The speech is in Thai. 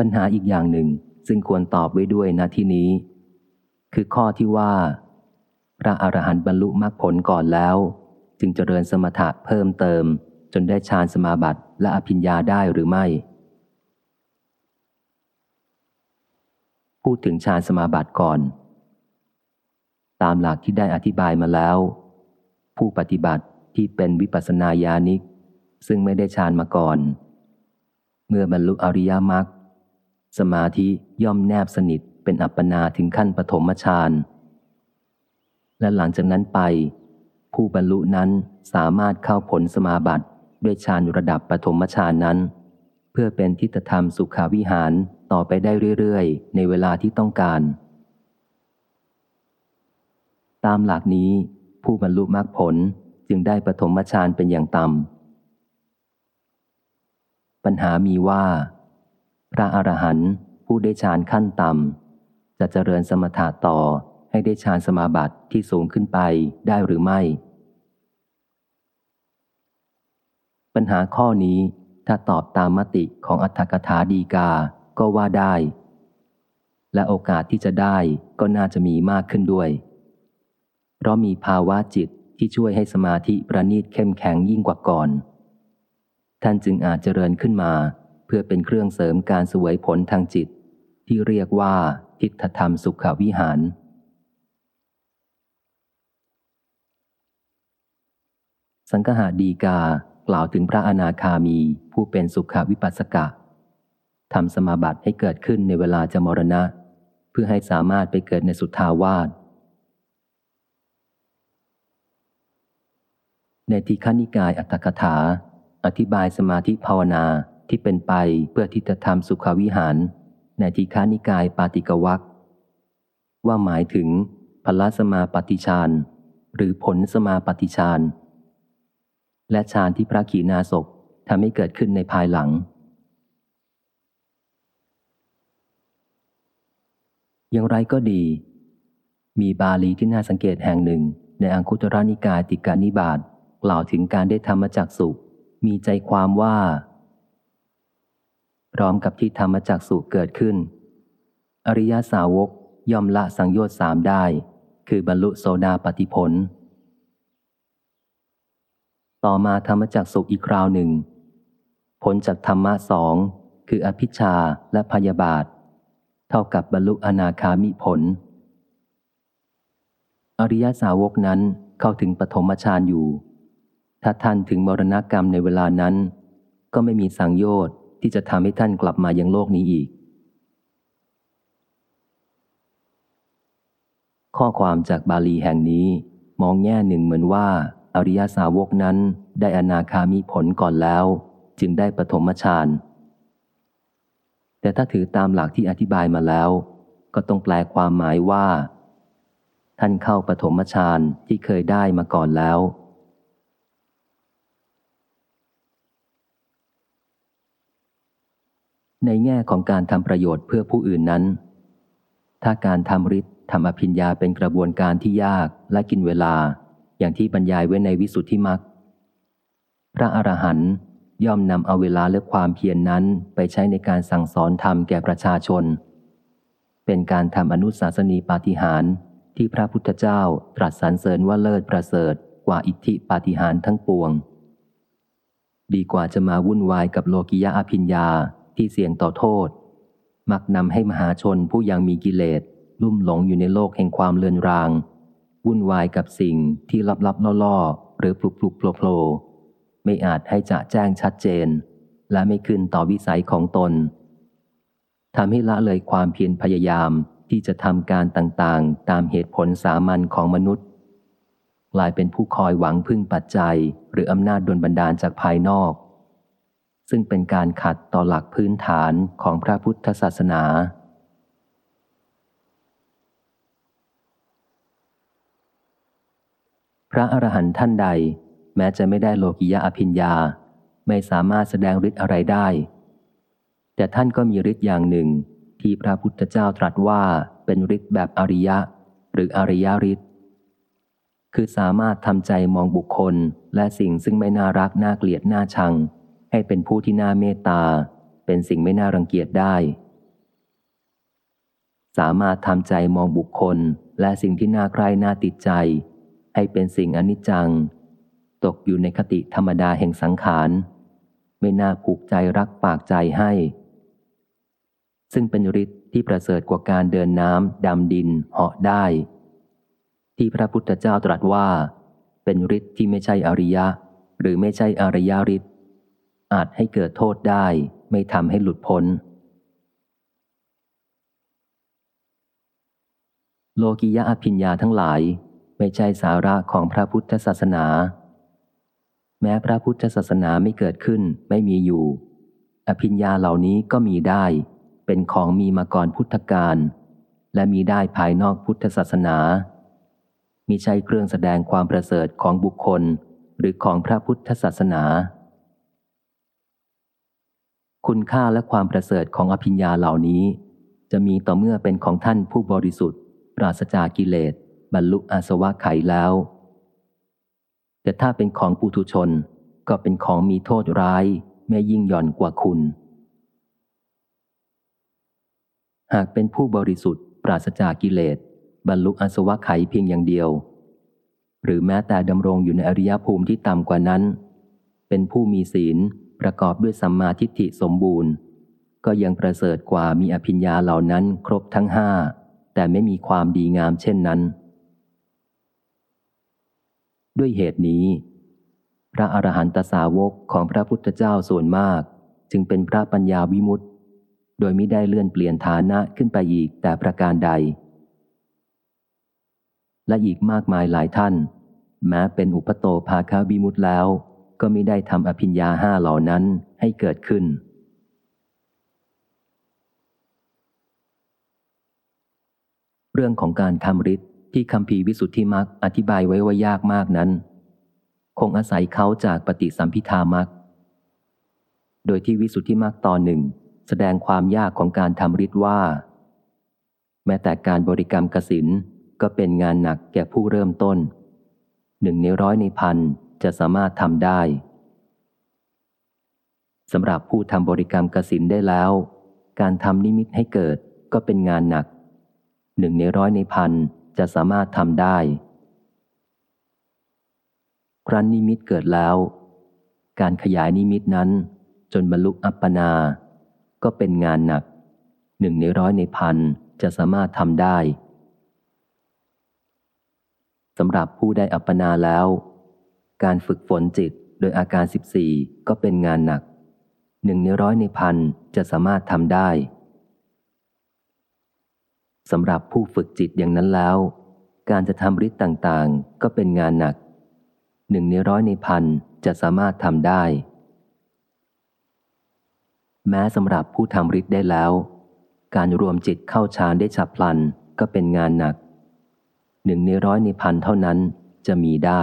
ปัญหาอีกอย่างหนึ่งซึ่งควรตอบไว้ด้วยณที่นี้ คือข้อที่ว่า พระอรหันต์บรรลุมรรคผลก่อนแล้ว จึงเจริญสมถะเพิ่มเติม จนได้ฌานสมาบัติและอภิญญาได้หรือไม่ พูดถึงฌานสมาบัติก่อน ตามหลักที่ได้อธิบายมาแล้ว ผู้ปฏิบัติที่เป็นวิปัสสนาญาณิก ซึ่งไม่ได้ฌานมาก่อน เมื่อบรรลุอริยมรรค สมาธิย่อมแนบสนิทเป็นอัปปนาถึงขั้นปฐมฌานและหลังจากนั้นไป ผู้บรรลุนั้นสามารถเข้าผลสมาบัติด้วยฌานระดับปฐมฌานนั้น เพื่อเป็นทิฏฐธรรมสุขาวิหารต่อไปได้เรื่อยๆ ในเวลาที่ต้องการ ตามหลักนี้ผู้บรรลุมรรคผลจึงได้ปฐมฌานเป็นอย่างต่ำปัญหามีว่า พระอรหันต์ผู้ได้ฌานขั้นต่ำจะเจริญสมถะต่อให้ได้ฌานสมาบัติที่สูงขึ้นไปได้หรือไม่ ปัญหาข้อนี้ถ้าตอบตามมติของอัตถกถาดีกาก็ว่าได้ และโอกาสที่จะได้ก็น่าจะมีมากขึ้นด้วย เพราะมีภาวะจิตที่ช่วยให้สมาธิประณีตเข้มแข็งยิ่งกว่าก่อน ท่านจึงอาจเจริญขึ้นมา พื่อเป็นเครื่องเสริมการสวยผลทางจิต ที่เรียกว่าทิฏฐธรรมสุขวิหาร สังหาดีกากล่าวถึงพระอนาคามีผู้เป็นสุขวิปัสสกะทำสมาบัติให้เกิดขึ้นในเวลาจะมรณะ เพื่อให้สามารถไปเกิดในสุทธาวาสในทีฆนิกายอัตถกถา อธิบายสมาธิภาวนา ที่เป็นไปเพื่อที่จะทำสุขวิหาร ในทีฆานิกายปาติกวักว่าหมายถึงพละสมาปฏิชานหรือผลสมาปฏิชานและฌานที่พระขีณาสพทำให้เกิดขึ้นในภายหลัง อย่างไรก็ดี มีบาลีที่น่าสังเกตแห่งหนึ่ง ในอังคุตรนิกายติกานิบาตกล่าวถึงการได้ธรรมจักสุมีใจความว่า พร้อมกับที่ธรรมจักสุเกิดขึ้น อริยสาวกย่อมละสังโยชน์สามได้ คือบรรลุโซดาปฏิผล ต่อมาธรรมจักสุอีกคราวหนึ่ง ผลจากธรรมะสองคืออภิชาและพยาบาท เท่ากับบรรลุอนาคามิผล อริยสาวกนั้นเข้าถึงปฐมฌานอยู่ ถ้าท่านถึงมรณกรรมในเวลานั้น ก็ไม่มีสังโยชน์ ที่จะทำให้ท่านกลับมายังโลกนี้อีก ข้อความจากบาลีแห่งนี้มองแง่หนึ่งเหมือนว่า อริยสาวกนั้นได้อนาคามิผลก่อนแล้ว จึงได้ปฐมฌานแต่ถ้าถือตามหลักที่อธิบายมาแล้ว ก็ต้องแปลความหมายว่า ท่านเข้าปฐมฌานที่เคยได้มาก่อนแล้ว ในแง่ของการทำประโยชน์เพื่อผู้อื่นนั้น ถ้าการทำฤทธิ์ทำอภิญญาเป็นกระบวนการที่ยากและกินเวลา อย่างที่บรรยายไว้ในวิสุทธิมักพระอรหันต์ย่อมนำเอาเวลาและความเพียรนนั้นไปใช้ในการสั่งสอนธรรมแก่ประชาชน เป็นการทำอนุสาสนีปาฏิหารที่พระพุทธเจ้าตรัสสรรเสริญว่าเลิศประเสริฐกว่าอิทธิปาฏิหารทั้งปวง ดีกว่าจะมาวุ่นวายกับโลกิยะอภิญญา ที่เสี่ยงต่อโทษ มักนำให้มหาชนผู้ยังมีกิเลสลุ่มหลงอยู่ในโลกแห่งความเลือนราง วุ่นวายกับสิ่งที่ลับๆล่อๆ หรือปลุกปลุกโผล่โผล่ไม่อาจให้จะแจ้งชัดเจน และไม่ขึ้นต่อวิสัยของตนทำให้ละเลยความเพียรพยายามที่จะทำการต่างๆ ตามเหตุผลสามัญของมนุษย์กลายเป็นผู้คอยหวังพึ่งปัจจัย หรืออำนาจดลบันดาลจากภายนอก ซึ่งเป็นการขัดต่อหลักพื้นฐานของพระพุทธศาสนา พระอรหันต์ท่านใด แม้จะไม่ได้โลกิยะอภิญญา ไม่สามารถแสดงฤทธิ์อะไรได้ แต่ท่านก็มีฤทธิ์อย่างหนึ่งที่พระพุทธเจ้าตรัสว่าเป็นฤทธิ์แบบอริยะ หรืออริยฤทธิ์คือสามารถทำใจมองบุคคลและสิ่งซึ่งไม่น่ารักน่าเกลียดน่าชัง ให้เป็นผู้ที่น่าเมตตา เป็นสิ่งไม่น่ารังเกียจได้ สามารถทำใจมองบุคคลและสิ่งที่น่าใคร่น่าติดใจ ให้เป็นสิ่งอนิจจัง ตกอยู่ในคติธรรมดาแห่งสังขาร ไม่น่าผูกใจรักปากใจให้ ซึ่งเป็นฤทธิ์ที่ประเสริฐกว่าการเดินน้ำดำดินเหาะได้ ที่พระพุทธเจ้าตรัสว่า เป็นฤทธิ์ที่ไม่ใช่อริยะ หรือไม่ใช่อริยฤทธิ อาจให้เกิดโทษได้ ไม่ทำให้หลุดพ้น โลกิยะอภิญญาทั้งหลาย ไม่ใช่สาระของพระพุทธศาสนา แม้พระพุทธศาสนาไม่เกิดขึ้นไม่มีอยู่ อภิญญาเหล่านี้ก็มีได้ เป็นของมีมาก่อนพุทธกาลและมีได้ภายนอกพุทธศาสนามิใช่เครื่องแสดงความประเสริฐของบุคคลหรือของพระพุทธศาสนา คุณค่าและความประเสริฐของอภิญญาเหล่านี้ จะมีต่อเมื่อเป็นของท่านผู้บริสุทธิ์ ปราศจากกิเลส บรรลุอาสวะไขแล้ว แต่ถ้าเป็นของปุถุชนก็เป็นของมีโทษร้ายไม่ยิ่งหย่อนกว่าคุณ หากเป็นผู้บริสุทธิ์ ปราศจากกิเลส บรรลุอาสวะไขเพียงอย่างเดียว หรือแม้แต่ดำรงอยู่ในอริยภูมิที่ต่ำกว่านั้น เป็นผู้มีศีล ประกอบด้วยสัมมาทิฏฐิสมบูรณ์ ก็ยังประเสริฐกว่ามีอภิญญาเหล่านั้นครบทั้งห้าแต่ไม่มีความดีงามเช่นนั้น ด้วยเหตุนี้ พระอรหันตสาวกของพระพุทธเจ้าส่วนมาก จึงเป็นพระปัญญาวิมุตติ โดยไม่ได้เลื่อนเปลี่ยนฐานะขึ้นไปอีกแต่ประการใด และอีกมากมายหลายท่าน แม้เป็นอุปโตภาคาวิมุตติแล้ว ก็มิได้ทำอภิญญาห้าเหล่านั้นให้เกิดขึ้น เรื่องของการทำฤทธิ์ที่คำพีวิสุทธิมักอธิบายไว้ว่ายากมากนั้น คงอาศัยเขาจากปฏิสัมพิธามักโดยที่วิสุทธิมักตอนหนึ่ง แสดงความยากของการทำฤทธิ์ว่า แม้แต่การบริกรรมกสินก็เป็นงานหนักแก่ผู้เริ่มต้นหนึ่งในร้อยในพัน จะสามารถทำได้สำหรับผู้ทำบริกรรมกสินได้แล้ว การทำนิมิตให้เกิดก็เป็นงานหนักหนึ่งในร้อยในพันจะสามารถทำได้ ครั้นนิมิตเกิดแล้ว การขยายนิมิตนั้น จนบรรลุอัปปนา ก็เป็นงานหนักหนึ่งในร้อยในพันจะสามารถทำได้สำหรับผู้ได้อัปปนาแล้ว การฝึกฝนจิตโดยอาการ 14 ก็เป็นงานหนักหนึ่งในร้อยในพันจะสามารถทำได้สำหรับผู้ฝึกจิตอย่างนั้นแล้ว การจะทำฤทธิ์ต่างๆ ก็เป็นงานหนักหนึ่งในร้อยในพันจะสามารถทำได้ แม้สำหรับผู้ทำฤทธิ์ได้แล้ว การรวมจิตเข้าฌานได้ฉับพลันก็เป็นงานหนักหนึ่งในร้อยในพันเท่านั้นจะมีได้